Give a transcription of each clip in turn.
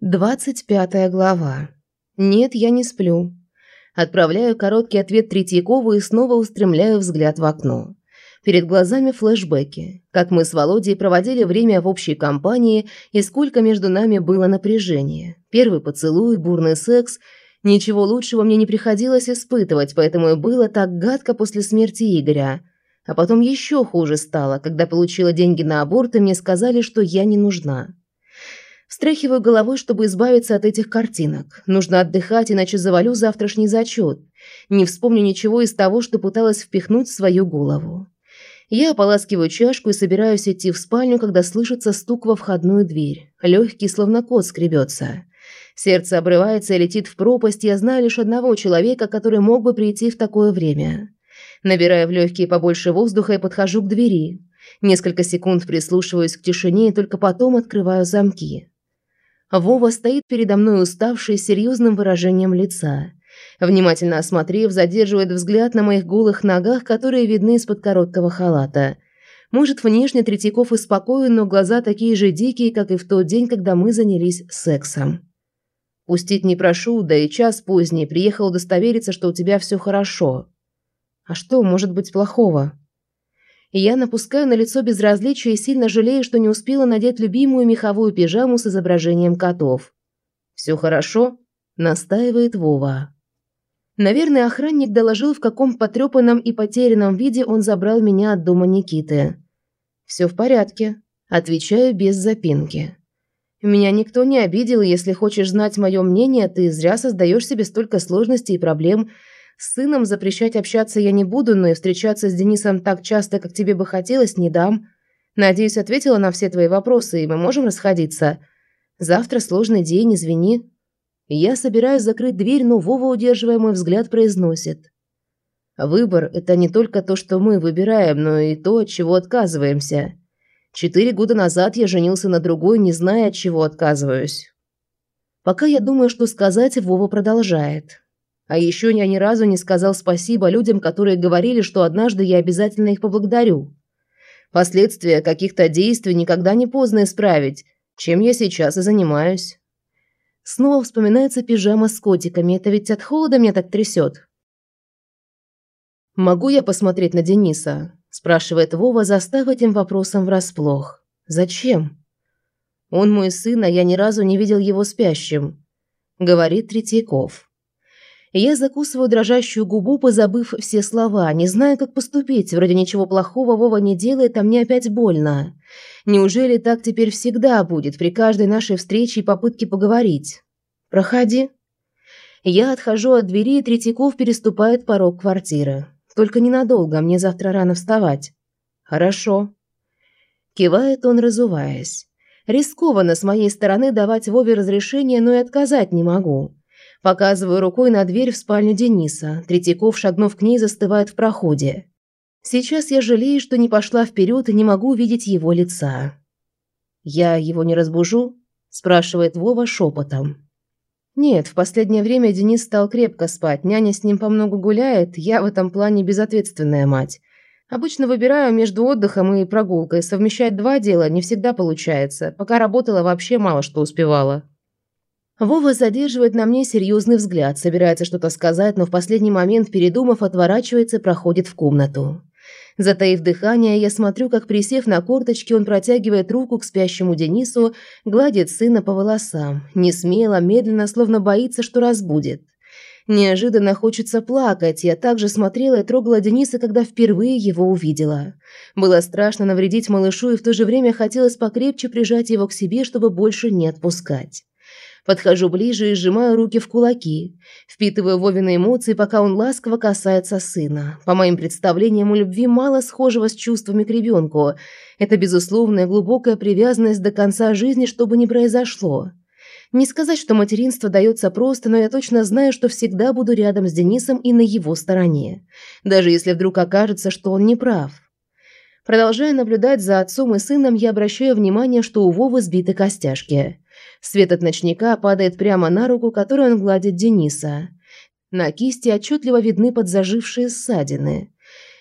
Двадцать пятая глава. Нет, я не сплю. Отправляю короткий ответ Третьякову и снова устремляю взгляд в окно. Перед глазами флешбеки, как мы с Володей проводили время в общей компании и сколько между нами было напряжения. Первый поцелуй, бурный секс. Ничего лучшего мне не приходилось испытывать, поэтому и было так гадко после смерти Игоря. А потом еще хуже стало, когда получила деньги на аборт и мне сказали, что я не нужна. Встряхиваю головой, чтобы избавиться от этих картинок. Нужно отдыхать, иначе завалю завтрашний зачет. Не вспомню ничего из того, что пыталась впихнуть в свою голову. Я ополаскиваю чашку и собираюсь идти в спальню, когда слышится стук во входную дверь. Легкий, словно кот, скребется. Сердце обрывается и летит в пропасть. Я знаю лишь одного человека, который мог бы прийти в такое время. Набираю в легкие побольше воздуха и подхожу к двери. Несколько секунд прислушиваюсь к тишине и только потом открываю замки. Вова стоит передо мной уставший, с серьезным выражением лица. Внимательно осмотрев, задерживает взгляд на моих голых ногах, которые видны из-под короткого халата. Может, внешне Третьяков и спокоен, но глаза такие же дикие, как и в тот день, когда мы занялись сексом. «Пустить не прошу, да и час поздний. Приехал удостовериться, что у тебя все хорошо». «А что может быть плохого?» Я напускаю на лицо безразличие и сильно жалею, что не успела надеть любимую меховую пижаму с изображением котов. «Все хорошо?» – настаивает Вова. Наверное, охранник доложил, в каком потрепанном и потерянном виде он забрал меня от дома Никиты. «Все в порядке», – отвечаю без запинки. «Меня никто не обидел, если хочешь знать мое мнение, ты зря создаешь себе столько сложностей и проблем – с сыном запрещать общаться я не буду, но и встречаться с Денисом так часто, как тебе бы хотелось, не дам. Надеюсь, ответила на все твои вопросы, и мы можем расходиться. Завтра сложный день, извини. Я собираюсь закрыть дверь, но Вова, удерживая мой взгляд, произносит. Выбор – это не только то, что мы выбираем, но и то, от чего отказываемся. Четыре года назад я женился на другой, не зная, от чего отказываюсь. Пока я думаю, что сказать, Вова продолжает. А еще я ни разу не сказал спасибо людям, которые говорили, что однажды я обязательно их поблагодарю. Последствия каких-то действий никогда не поздно исправить, чем я сейчас и занимаюсь. Снова вспоминается пижама с котиками. Это ведь от холода меня так трясет. «Могу я посмотреть на Дениса?» – спрашивает Вова, застав этим вопросом врасплох. «Зачем?» «Он мой сын, а я ни разу не видел его спящим», – говорит Третьяков. Я закусываю дрожащую губу, позабыв все слова, не знаю, как поступить. Вроде ничего плохого Вова не делает, а мне опять больно. Неужели так теперь всегда будет, при каждой нашей встрече и попытке поговорить? Проходи. Я отхожу от двери, и Третьяков переступает порог квартиры. Только ненадолго, мне завтра рано вставать. Хорошо. Кивает он, разуваясь. Рискованно с моей стороны давать Вове разрешение, но и отказать не могу. Показываю рукой на дверь в спальню Дениса. Третьяков, шагнув к ней, застывает в проходе. Сейчас я жалею, что не пошла вперед и не могу увидеть его лица. «Я его не разбужу?» – спрашивает Вова шепотом. «Нет, в последнее время Денис стал крепко спать. Няня с ним помногу гуляет. Я в этом плане безответственная мать. Обычно выбираю между отдыхом и прогулкой. Совмещать два дела не всегда получается. Пока работала, вообще мало что успевала». Вова задерживает на мне серьезный взгляд, собирается что-то сказать, но в последний момент, передумав, отворачивается и проходит в комнату. Затаив дыхание, я смотрю, как, присев на корточки, он протягивает руку к спящему Денису, гладит сына по волосам. Не смело, медленно, словно боится, что разбудит. Неожиданно хочется плакать. Я также смотрела и трогала Дениса, когда впервые его увидела. Было страшно навредить малышу, и в то же время хотелось покрепче прижать его к себе, чтобы больше не отпускать. Подхожу ближе и сжимаю руки в кулаки. Впитываю Вовины эмоции, пока он ласково касается сына. По моим представлениям, у любви мало схожего с чувствами к ребенку. Это безусловная глубокая привязанность до конца жизни, чтобы не произошло. Не сказать, что материнство дается просто, но я точно знаю, что всегда буду рядом с Денисом и на его стороне. Даже если вдруг окажется, что он не прав. Продолжая наблюдать за отцом и сыном, я обращаю внимание, что у Вовы сбиты костяшки. Свет от ночника падает прямо на руку, которую он гладит Дениса. На кисти отчетливо видны подзажившие ссадины.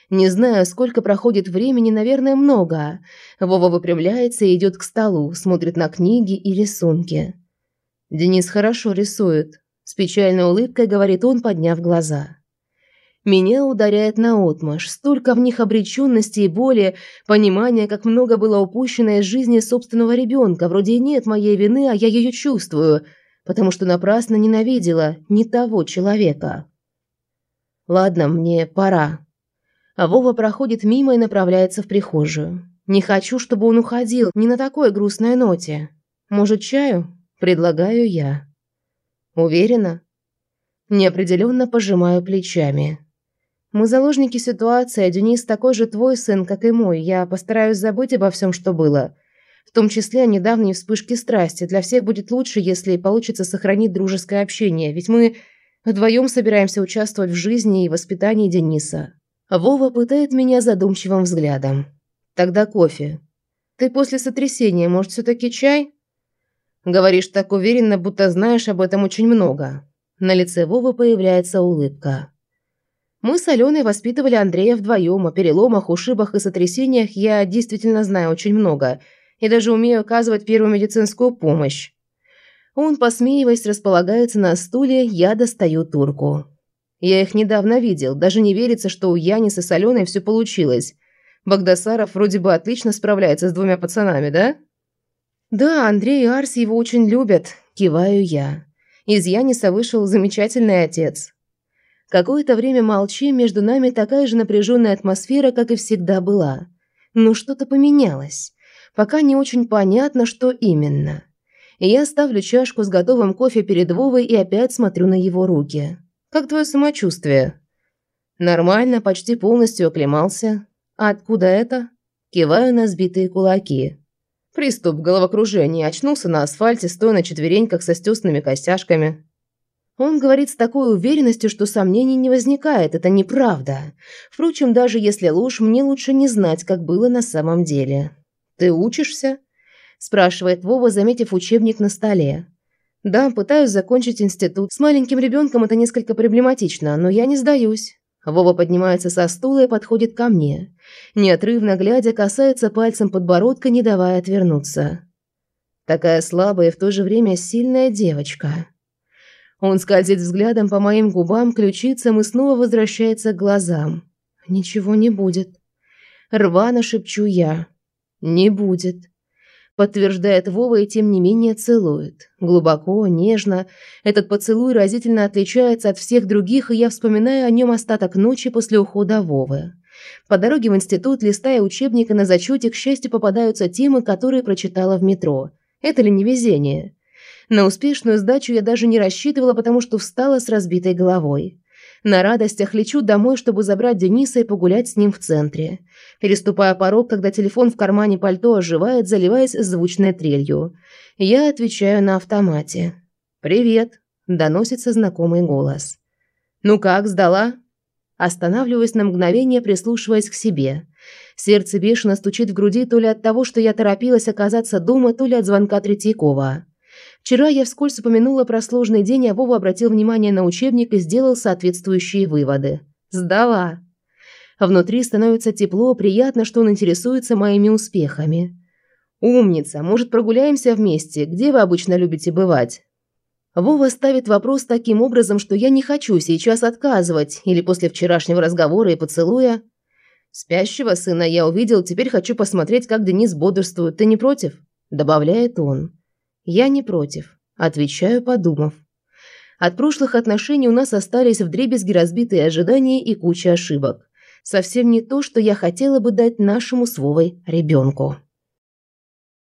Не знаю, сколько проходит времени, наверное, много. Вова выпрямляется и идет к столу, смотрит на книги и рисунки. Денис хорошо рисует. С печальной улыбкой говорит он, подняв глаза. Меня ударяет наотмашь. Столько в них обреченности и боли, понимания, как много было упущено из жизни собственного ребенка. Вроде и нет моей вины, а я ее чувствую, потому что напрасно ненавидела не того человека. Ладно, мне пора. А Вова проходит мимо и направляется в прихожую. Не хочу, чтобы он уходил, не на такой грустной ноте. Может, чаю? Предлагаю я. Уверена? Неопределенно пожимаю плечами. Мы заложники ситуации, а Денис такой же твой сын, как и мой. Я постараюсь забыть обо всем, что было. В том числе о недавней вспышке страсти. Для всех будет лучше, если получится сохранить дружеское общение. Ведь мы вдвоем собираемся участвовать в жизни и воспитании Дениса. Вова пытает меня задумчивым взглядом. Тогда кофе. Ты после сотрясения, может, все-таки чай? Говоришь так уверенно, будто знаешь об этом очень много. На лице Вовы появляется улыбка. Мы с Аленой воспитывали Андрея вдвоем. О переломах, ушибах и сотрясениях я действительно знаю очень много. И даже умею оказывать первую медицинскую помощь. Он, посмеиваясь, располагается на стуле, я достаю турку. Я их недавно видел. Даже не верится, что у Яниса с Аленой все получилось. Багдасаров вроде бы отлично справляется с двумя пацанами, да? Да, Андрей и Арс его очень любят, киваю я. Из Яниса вышел замечательный отец. Какое-то время молчим, между нами такая же напряженная атмосфера, как и всегда была. Но что-то поменялось. Пока не очень понятно, что именно. я ставлю чашку с готовым кофе перед Вовой и опять смотрю на его руки. «Как твое самочувствие?» «Нормально, почти полностью оклемался. Откуда это?» Киваю на сбитые кулаки. Приступ головокружения. Очнулся на асфальте, стоя на четвереньках со стёсными костяшками. Он говорит с такой уверенностью, что сомнений не возникает, это неправда. Впрочем, даже если ложь, мне лучше не знать, как было на самом деле. «Ты учишься?» – спрашивает Вова, заметив учебник на столе. «Да, пытаюсь закончить институт. С маленьким ребенком это несколько проблематично, но я не сдаюсь». Вова поднимается со стула и подходит ко мне. Неотрывно глядя, касается пальцем подбородка, не давая отвернуться. Такая слабая и в то же время сильная девочка. Он скользит взглядом по моим губам, ключицам и снова возвращается к глазам. «Ничего не будет». Рвано шепчу я. «Не будет». Подтверждает Вова и тем не менее целует. Глубоко, нежно. Этот поцелуй разительно отличается от всех других, и я вспоминаю о нем остаток ночи после ухода Вовы. По дороге в институт, листая учебника на зачете, к счастью, попадаются темы, которые прочитала в метро. Это ли не везение? На успешную сдачу я даже не рассчитывала, потому что встала с разбитой головой. На радостях лечу домой, чтобы забрать Дениса и погулять с ним в центре. Переступая порог, когда телефон в кармане пальто оживает, заливаясь звучной трелью. Я отвечаю на автомате. «Привет», – доносится знакомый голос. «Ну как, сдала?» Останавливаюсь на мгновение, прислушиваясь к себе. Сердце бешено стучит в груди то ли от того, что я торопилась оказаться дома, то ли от звонка Третьякова. Вчера я вскользь упомянула про сложный день, а Вова обратил внимание на учебник и сделал соответствующие выводы. Сдала. Внутри становится тепло, приятно, что он интересуется моими успехами. «Умница, может, прогуляемся вместе? Где вы обычно любите бывать?» Вова ставит вопрос таким образом, что я не хочу сейчас отказывать, или после вчерашнего разговора и поцелуя. «Спящего сына я увидел, теперь хочу посмотреть, как Денис бодрствует. Ты не против?» – добавляет он. Я не против, отвечаю, подумав. От прошлых отношений у нас остались вдребезги разбитые ожидания и куча ошибок. Совсем не то, что я хотела бы дать нашему с Вовой ребенку.